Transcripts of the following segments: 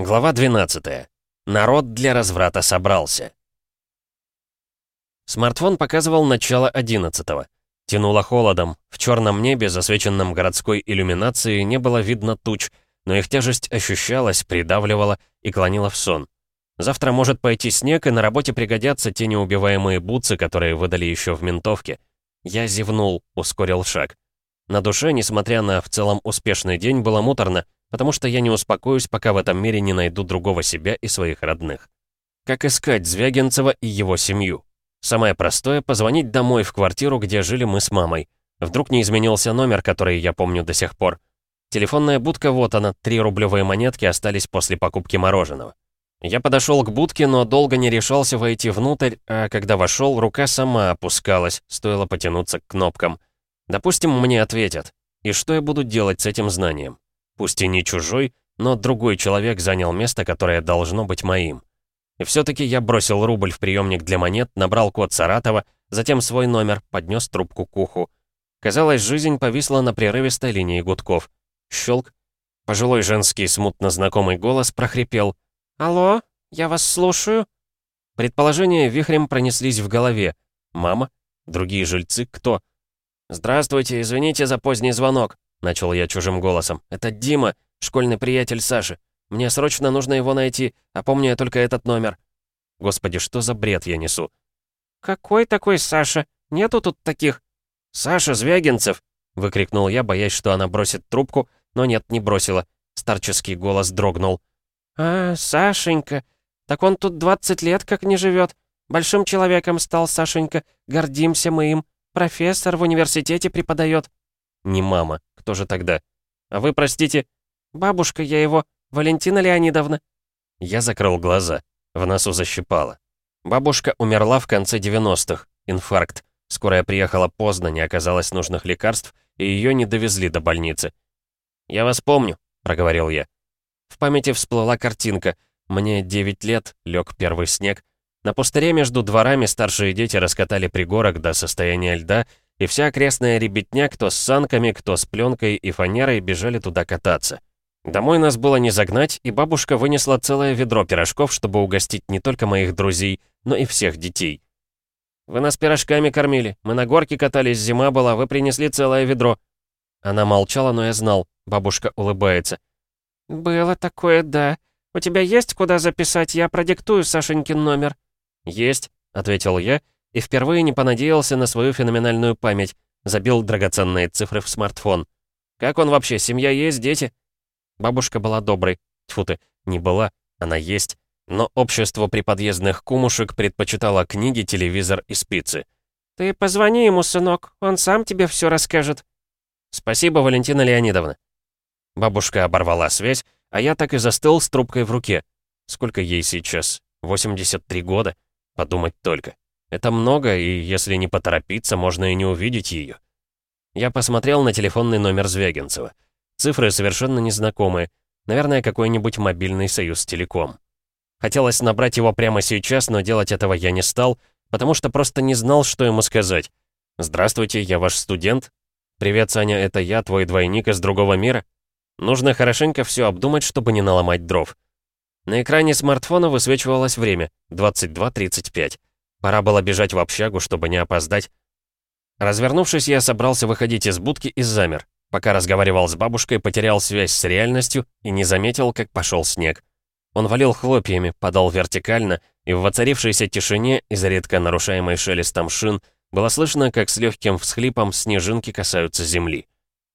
Глава 12. Народ для разврата собрался. Смартфон показывал начало 11-го. Тянуло холодом. В черном небе, засвеченном городской иллюминацией, не было видно туч, но их тяжесть ощущалась, придавливала и клонила в сон. Завтра может пойти снег, и на работе пригодятся те неубиваемые бутсы, которые выдали еще в ментовке. Я зевнул, ускорил шаг. На душе, несмотря на в целом успешный день, было муторно, потому что я не успокоюсь, пока в этом мире не найду другого себя и своих родных. Как искать Звягинцева и его семью? Самое простое — позвонить домой в квартиру, где жили мы с мамой. Вдруг не изменился номер, который я помню до сих пор. Телефонная будка вот она, три рублевые монетки остались после покупки мороженого. Я подошел к будке, но долго не решался войти внутрь, а когда вошел, рука сама опускалась, стоило потянуться к кнопкам. Допустим, мне ответят. И что я буду делать с этим знанием? Пусть и не чужой, но другой человек занял место, которое должно быть моим. И все-таки я бросил рубль в приемник для монет, набрал код Саратова, затем свой номер, поднес трубку к уху. Казалось, жизнь повисла на прерывистой линии гудков. Щелк. Пожилой женский смутно знакомый голос прохрипел. «Алло, я вас слушаю». Предположения вихрем пронеслись в голове. «Мама? Другие жильцы? Кто?» «Здравствуйте, извините за поздний звонок», — начал я чужим голосом. «Это Дима, школьный приятель Саши. Мне срочно нужно его найти, а помню я только этот номер». Господи, что за бред я несу? «Какой такой Саша? Нету тут таких?» «Саша Звягинцев!» — выкрикнул я, боясь, что она бросит трубку, но нет, не бросила. Старческий голос дрогнул. «А, Сашенька, так он тут 20 лет как не живет. Большим человеком стал Сашенька, гордимся мы им. Профессор в университете преподает». «Не мама. Кто же тогда? А вы, простите, бабушка я его, Валентина Леонидовна». Я закрыл глаза. В носу защипало. Бабушка умерла в конце 90-х. Инфаркт. Скорая приехала поздно, не оказалось нужных лекарств, и ее не довезли до больницы. «Я вас помню», — проговорил я. В памяти всплыла картинка. Мне 9 лет, лег первый снег. На пустыре между дворами старшие дети раскатали пригорок до состояния льда и вся окрестная ребятня, кто с санками, кто с пленкой и фанерой, бежали туда кататься. Домой нас было не загнать, и бабушка вынесла целое ведро пирожков, чтобы угостить не только моих друзей, но и всех детей. «Вы нас пирожками кормили, мы на горке катались, зима была, вы принесли целое ведро». Она молчала, но я знал, бабушка улыбается. «Было такое, да. У тебя есть куда записать? Я продиктую Сашенькин номер». «Есть», — ответил я, и впервые не понадеялся на свою феноменальную память, забил драгоценные цифры в смартфон. «Как он вообще? Семья есть, дети?» Бабушка была доброй. Тьфу ты, не была, она есть. Но общество приподъездных кумушек предпочитало книги, телевизор и спицы. «Ты позвони ему, сынок, он сам тебе все расскажет». «Спасибо, Валентина Леонидовна». Бабушка оборвала связь, а я так и застыл с трубкой в руке. Сколько ей сейчас? 83 года? Подумать только. Это много, и если не поторопиться, можно и не увидеть ее. Я посмотрел на телефонный номер Звягинцева. Цифры совершенно незнакомые. Наверное, какой-нибудь мобильный союз телеком. Хотелось набрать его прямо сейчас, но делать этого я не стал, потому что просто не знал, что ему сказать. «Здравствуйте, я ваш студент?» «Привет, Саня, это я, твой двойник из другого мира?» Нужно хорошенько все обдумать, чтобы не наломать дров. На экране смартфона высвечивалось время — 22.35. Пора было бежать в общагу, чтобы не опоздать. Развернувшись, я собрался выходить из будки и замер. Пока разговаривал с бабушкой, потерял связь с реальностью и не заметил, как пошел снег. Он валил хлопьями, падал вертикально, и в воцарившейся тишине, изредка нарушаемой шелестом шин, было слышно, как с легким всхлипом снежинки касаются земли.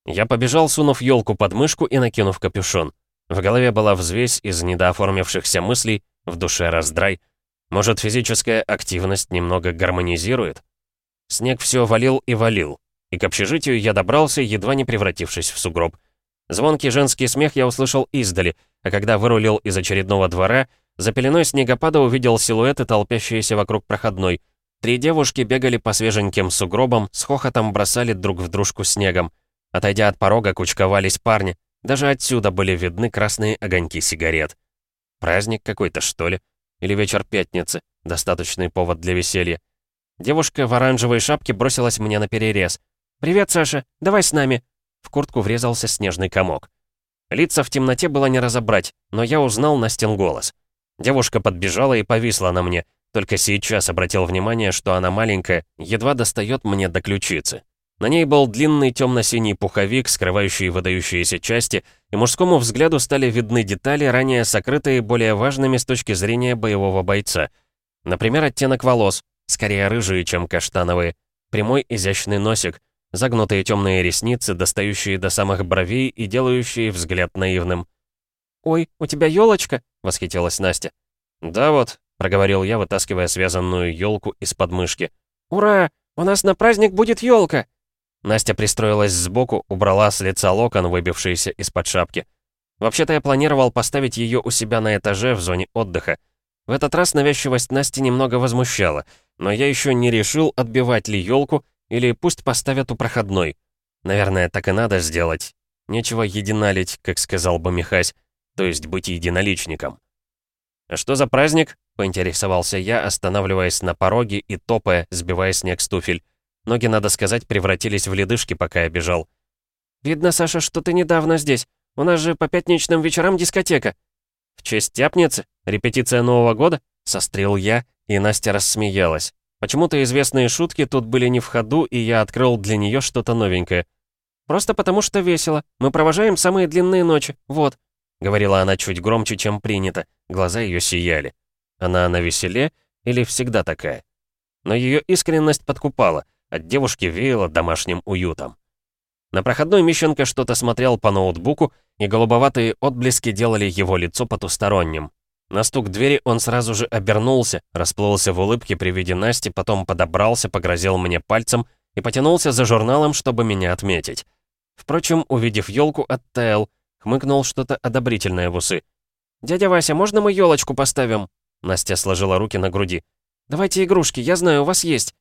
Я побежал, сунув елку под мышку и накинув капюшон. В голове была взвесь из недооформившихся мыслей, в душе раздрай. Может, физическая активность немного гармонизирует? Снег все валил и валил, и к общежитию я добрался, едва не превратившись в сугроб. Звонкий женский смех я услышал издали, а когда вырулил из очередного двора, за пеленой снегопада увидел силуэты, толпящиеся вокруг проходной. Три девушки бегали по свеженьким сугробам, с хохотом бросали друг в дружку снегом. Отойдя от порога, кучковались парни. Даже отсюда были видны красные огоньки сигарет. Праздник какой-то, что ли? Или вечер пятницы? Достаточный повод для веселья. Девушка в оранжевой шапке бросилась мне на перерез. «Привет, Саша, давай с нами!» В куртку врезался снежный комок. Лица в темноте было не разобрать, но я узнал Настин голос. Девушка подбежала и повисла на мне, только сейчас обратил внимание, что она маленькая, едва достает мне до ключицы. На ней был длинный темно-синий пуховик, скрывающий выдающиеся части, и мужскому взгляду стали видны детали, ранее сокрытые более важными с точки зрения боевого бойца. Например, оттенок волос, скорее рыжие, чем каштановые, прямой изящный носик, загнутые темные ресницы, достающие до самых бровей и делающие взгляд наивным. «Ой, у тебя елочка? восхитилась Настя. «Да вот», — проговорил я, вытаскивая связанную елку из подмышки. «Ура! У нас на праздник будет елка! Настя пристроилась сбоку, убрала с лица локон, выбившийся из-под шапки. Вообще-то я планировал поставить ее у себя на этаже в зоне отдыха. В этот раз навязчивость Насти немного возмущала, но я еще не решил, отбивать ли елку или пусть поставят у проходной. Наверное, так и надо сделать. Нечего единалить, как сказал бы Михась, то есть быть единоличником. «А что за праздник?» — поинтересовался я, останавливаясь на пороге и топая, сбивая снег с туфель. Ноги, надо сказать, превратились в ледышки, пока я бежал. «Видно, Саша, что ты недавно здесь. У нас же по пятничным вечерам дискотека». «В честь тяпницы? Репетиция Нового года?» — сострил я, и Настя рассмеялась. Почему-то известные шутки тут были не в ходу, и я открыл для нее что-то новенькое. «Просто потому что весело. Мы провожаем самые длинные ночи. Вот», — говорила она чуть громче, чем принято. Глаза ее сияли. Она на веселе или всегда такая? Но ее искренность подкупала. От девушки веяло домашним уютом. На проходной Мищенко что-то смотрел по ноутбуку, и голубоватые отблески делали его лицо потусторонним. На стук двери он сразу же обернулся, расплылся в улыбке при виде Насти, потом подобрался, погрозил мне пальцем и потянулся за журналом, чтобы меня отметить. Впрочем, увидев елку, оттаял, хмыкнул что-то одобрительное в усы. «Дядя Вася, можно мы елочку поставим?» Настя сложила руки на груди. «Давайте игрушки, я знаю, у вас есть».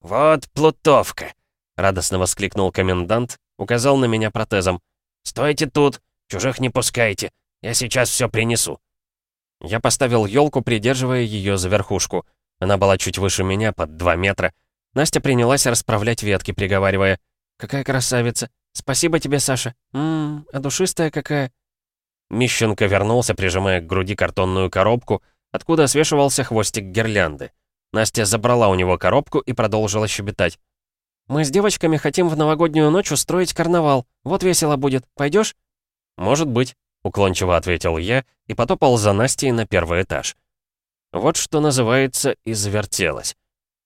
«Вот плутовка!» — радостно воскликнул комендант, указал на меня протезом. «Стойте тут! Чужих не пускайте! Я сейчас все принесу!» Я поставил елку, придерживая ее за верхушку. Она была чуть выше меня, под два метра. Настя принялась расправлять ветки, приговаривая. «Какая красавица! Спасибо тебе, Саша! Ммм, а душистая какая!» Мищенко вернулся, прижимая к груди картонную коробку, откуда свешивался хвостик гирлянды. Настя забрала у него коробку и продолжила щебетать. «Мы с девочками хотим в новогоднюю ночь устроить карнавал. Вот весело будет. Пойдешь? «Может быть», — уклончиво ответил я и потопал за Настей на первый этаж. Вот что называется и завертелось.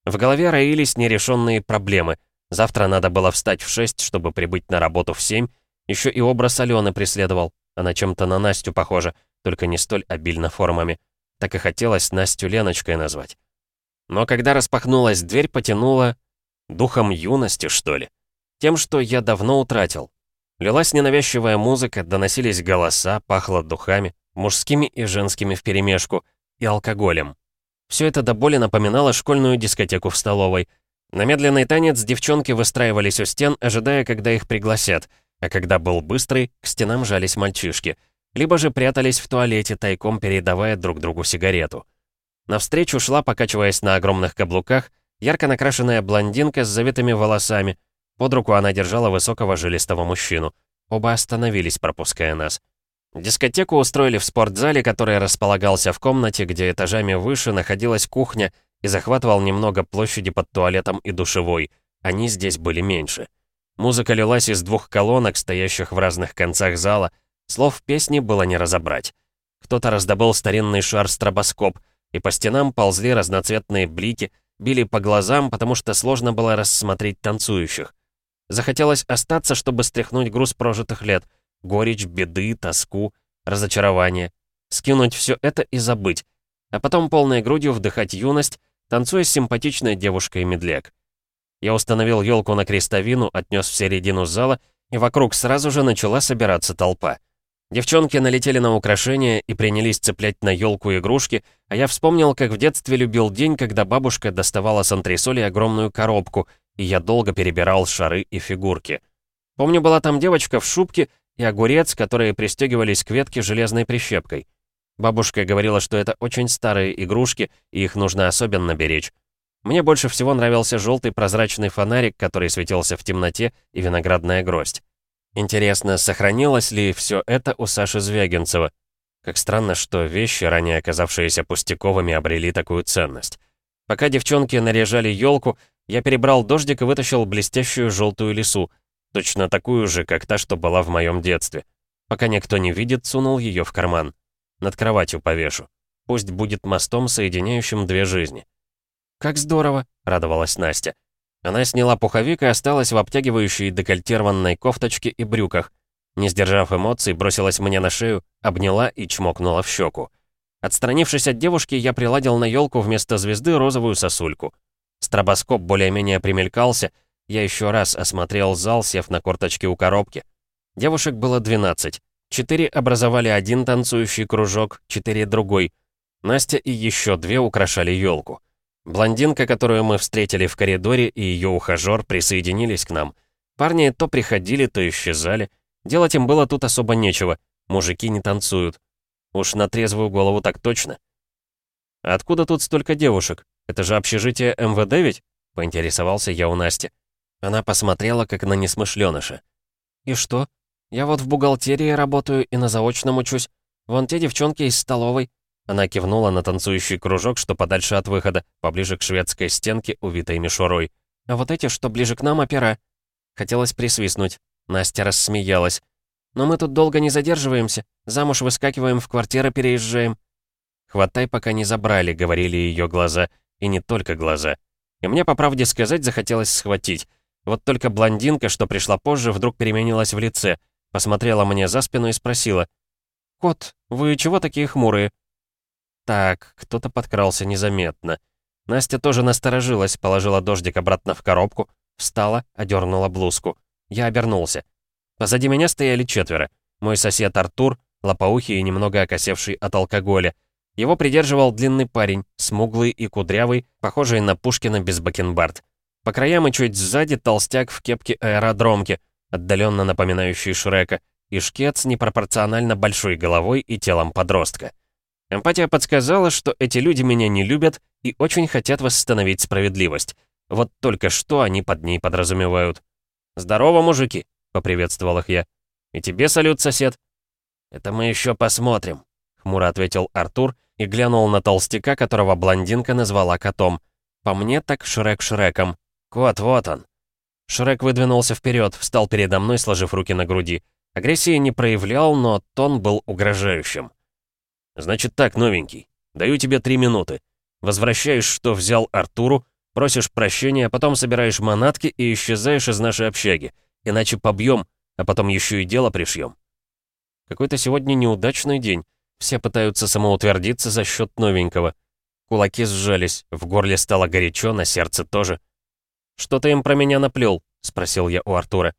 В голове роились нерешенные проблемы. Завтра надо было встать в 6, чтобы прибыть на работу в 7. Еще и образ Алены преследовал. Она чем-то на Настю похожа, только не столь обильно формами. Так и хотелось Настю Леночкой назвать. Но когда распахнулась дверь, потянула... Духом юности, что ли? Тем, что я давно утратил. Лилась ненавязчивая музыка, доносились голоса, пахло духами, мужскими и женскими вперемешку, и алкоголем. Все это до боли напоминало школьную дискотеку в столовой. На медленный танец девчонки выстраивались у стен, ожидая, когда их пригласят, а когда был быстрый, к стенам жались мальчишки, либо же прятались в туалете, тайком передавая друг другу сигарету. Навстречу шла, покачиваясь на огромных каблуках, ярко накрашенная блондинка с завитыми волосами. Под руку она держала высокого жилистого мужчину. Оба остановились, пропуская нас. Дискотеку устроили в спортзале, который располагался в комнате, где этажами выше находилась кухня и захватывал немного площади под туалетом и душевой. Они здесь были меньше. Музыка лилась из двух колонок, стоящих в разных концах зала. Слов песни было не разобрать. Кто-то раздобыл старинный шар-стробоскоп — и по стенам ползли разноцветные блики, били по глазам, потому что сложно было рассмотреть танцующих. Захотелось остаться, чтобы стряхнуть груз прожитых лет, горечь, беды, тоску, разочарование. Скинуть все это и забыть, а потом полной грудью вдыхать юность, танцуя с симпатичной девушкой медляк. Я установил елку на крестовину, отнес в середину зала, и вокруг сразу же начала собираться толпа. Девчонки налетели на украшения и принялись цеплять на елку игрушки, а я вспомнил, как в детстве любил день, когда бабушка доставала с антресоли огромную коробку, и я долго перебирал шары и фигурки. Помню, была там девочка в шубке и огурец, которые пристегивались к ветке железной прищепкой. Бабушка говорила, что это очень старые игрушки, и их нужно особенно беречь. Мне больше всего нравился желтый прозрачный фонарик, который светился в темноте, и виноградная гроздь. Интересно, сохранилось ли все это у Саши Звягинцева? Как странно, что вещи, ранее оказавшиеся пустяковыми, обрели такую ценность. Пока девчонки наряжали елку, я перебрал дождик и вытащил блестящую желтую лису, точно такую же, как та, что была в моем детстве. Пока никто не видит, сунул ее в карман. Над кроватью повешу. Пусть будет мостом, соединяющим две жизни. «Как здорово!» — радовалась Настя. Она сняла пуховик и осталась в обтягивающей декольтированной кофточке и брюках. Не сдержав эмоций, бросилась мне на шею, обняла и чмокнула в щеку. Отстранившись от девушки, я приладил на елку вместо звезды розовую сосульку. Стробоскоп более-менее примелькался, я еще раз осмотрел зал, сев на корточки у коробки. Девушек было 12. Четыре образовали один танцующий кружок, четыре другой. Настя и еще две украшали елку. Блондинка, которую мы встретили в коридоре, и ее ухажер присоединились к нам. Парни то приходили, то исчезали. Делать им было тут особо нечего. Мужики не танцуют. Уж на трезвую голову так точно. «Откуда тут столько девушек? Это же общежитие МВД ведь?» — поинтересовался я у Насти. Она посмотрела, как на несмышленыша. «И что? Я вот в бухгалтерии работаю и на заочном учусь. Вон те девчонки из столовой. Она кивнула на танцующий кружок, что подальше от выхода, поближе к шведской стенке, увитой мишурой. А вот эти, что ближе к нам, опера. Хотелось присвистнуть. Настя рассмеялась. «Но мы тут долго не задерживаемся. Замуж выскакиваем, в квартиры переезжаем». «Хватай, пока не забрали», — говорили ее глаза. И не только глаза. И мне, по правде сказать, захотелось схватить. Вот только блондинка, что пришла позже, вдруг переменилась в лице, посмотрела мне за спину и спросила. «Кот, вы чего такие хмурые?» Так, кто-то подкрался незаметно. Настя тоже насторожилась, положила дождик обратно в коробку, встала, одернула блузку. Я обернулся. Позади меня стояли четверо. Мой сосед Артур, лопоухий и немного окосевший от алкоголя. Его придерживал длинный парень, смуглый и кудрявый, похожий на Пушкина без бакенбард. По краям и чуть сзади толстяк в кепке аэродромки, отдаленно напоминающий Шрека, и шкет с непропорционально большой головой и телом подростка. Эмпатия подсказала, что эти люди меня не любят и очень хотят восстановить справедливость. Вот только что они под ней подразумевают. «Здорово, мужики!» — поприветствовал их я. «И тебе салют, сосед!» «Это мы еще посмотрим», — хмуро ответил Артур и глянул на толстяка, которого блондинка назвала котом. По мне так Шрек Шреком. «Кот, вот он!» Шрек выдвинулся вперед, встал передо мной, сложив руки на груди. Агрессии не проявлял, но тон был угрожающим. «Значит так, новенький, даю тебе три минуты. Возвращаешь, что взял Артуру, просишь прощения, а потом собираешь манатки и исчезаешь из нашей общаги. Иначе побьем, а потом еще и дело пришьем». Какой-то сегодня неудачный день. Все пытаются самоутвердиться за счет новенького. Кулаки сжались, в горле стало горячо, на сердце тоже. «Что ты им про меня наплел?» — спросил я у Артура.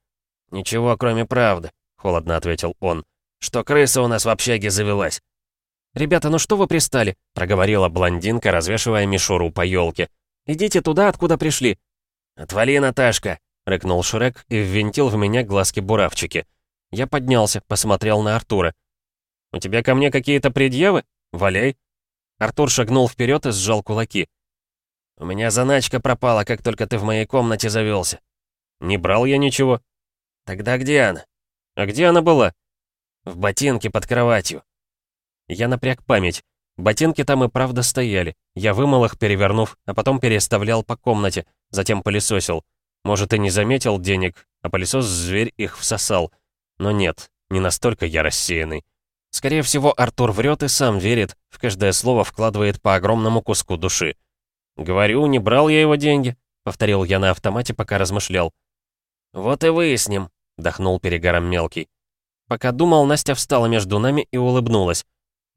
«Ничего, кроме правды», — холодно ответил он. «Что крыса у нас в общаге завелась. «Ребята, ну что вы пристали?» — проговорила блондинка, развешивая мишуру по елке. «Идите туда, откуда пришли». «Отвали, Наташка!» — рыкнул Шрек и ввинтил в меня глазки-буравчики. Я поднялся, посмотрел на Артура. «У тебя ко мне какие-то предъявы? Валяй!» Артур шагнул вперед и сжал кулаки. «У меня заначка пропала, как только ты в моей комнате завелся. «Не брал я ничего». «Тогда где она?» «А где она была?» «В ботинке под кроватью». Я напряг память. Ботинки там и правда стояли. Я вымыл их, перевернув, а потом переставлял по комнате, затем пылесосил. Может, и не заметил денег, а пылесос-зверь их всосал. Но нет, не настолько я рассеянный. Скорее всего, Артур врет и сам верит, в каждое слово вкладывает по огромному куску души. «Говорю, не брал я его деньги», — повторил я на автомате, пока размышлял. «Вот и выясним», — дохнул перегаром мелкий. Пока думал, Настя встала между нами и улыбнулась.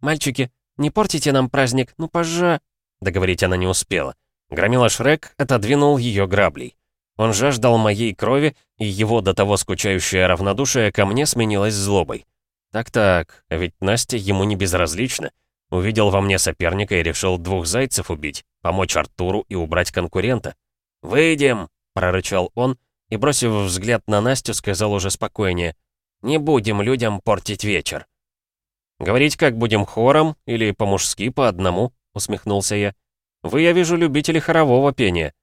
«Мальчики, не портите нам праздник, ну пожа...» Договорить она не успела. Громила Шрек отодвинул ее граблей. Он жаждал моей крови, и его до того скучающее равнодушие ко мне сменилось злобой. Так-так, ведь Настя ему не безразлична. Увидел во мне соперника и решил двух зайцев убить, помочь Артуру и убрать конкурента. «Выйдем!» — прорычал он, и, бросив взгляд на Настю, сказал уже спокойнее. «Не будем людям портить вечер». «Говорить как будем хором или по-мужски по одному?» — усмехнулся я. «Вы, я вижу, любители хорового пения».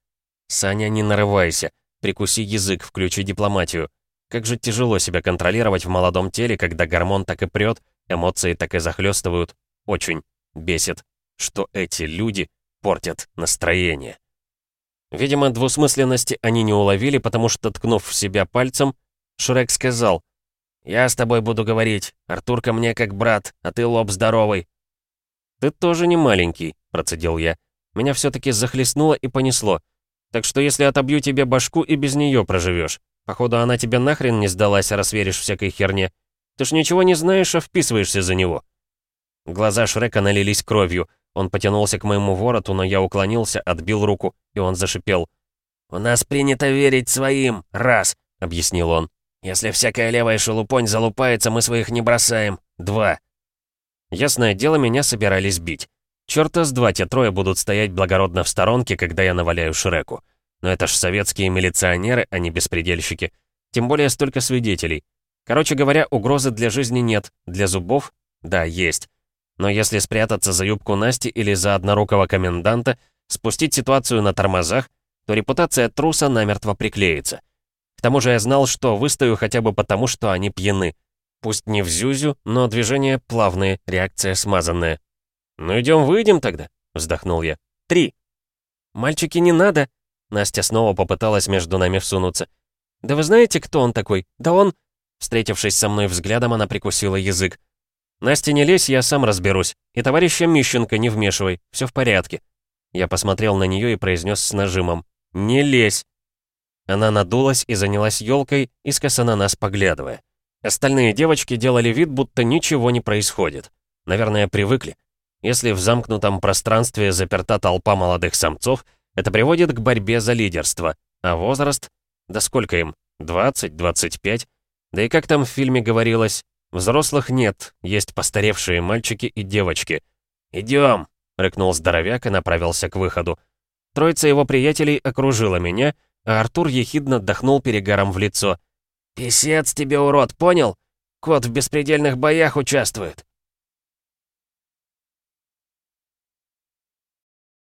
«Саня, не нарывайся. Прикуси язык, включи дипломатию. Как же тяжело себя контролировать в молодом теле, когда гормон так и прет, эмоции так и захлестывают. Очень бесит, что эти люди портят настроение. Видимо, двусмысленности они не уловили, потому что, ткнув в себя пальцем, Шрек сказал, «Я с тобой буду говорить. Артурка мне как брат, а ты лоб здоровый». «Ты тоже не маленький», — процедил я. «Меня все таки захлестнуло и понесло. Так что если отобью тебе башку, и без нее проживешь. Походу, она тебе нахрен не сдалась, раз веришь всякой херне. Ты ж ничего не знаешь, а вписываешься за него». Глаза Шрека налились кровью. Он потянулся к моему вороту, но я уклонился, отбил руку, и он зашипел. «У нас принято верить своим, раз», — объяснил он. «Если всякая левая шелупонь залупается, мы своих не бросаем. Два». Ясное дело, меня собирались бить. Чёрта с два те трое будут стоять благородно в сторонке, когда я наваляю Шреку. Но это ж советские милиционеры, а не беспредельщики. Тем более столько свидетелей. Короче говоря, угрозы для жизни нет, для зубов — да, есть. Но если спрятаться за юбку Насти или за однорукого коменданта, спустить ситуацию на тормозах, то репутация труса намертво приклеится. Тому же я знал, что выстою хотя бы потому, что они пьяны. Пусть не в зюзю, но движения плавные, реакция смазанная. «Ну идем выйдем тогда», — вздохнул я. «Три». «Мальчики, не надо», Настя снова попыталась между нами всунуться. «Да вы знаете, кто он такой? Да он...» Встретившись со мной взглядом, она прикусила язык. «Настя, не лезь, я сам разберусь. И товарища Мищенко не вмешивай, все в порядке». Я посмотрел на нее и произнес с нажимом. «Не лезь!» Она надулась и занялась елкой, искоса на нас поглядывая. Остальные девочки делали вид, будто ничего не происходит. Наверное, привыкли. Если в замкнутом пространстве заперта толпа молодых самцов, это приводит к борьбе за лидерство. А возраст? Да сколько им? 20, 25? Да и как там в фильме говорилось, взрослых нет, есть постаревшие мальчики и девочки. «Идем!» — рыкнул здоровяк и направился к выходу. Троица его приятелей окружила меня, а Артур ехидно отдохнул перегаром в лицо. «Песец тебе, урод, понял? Кот в беспредельных боях участвует!»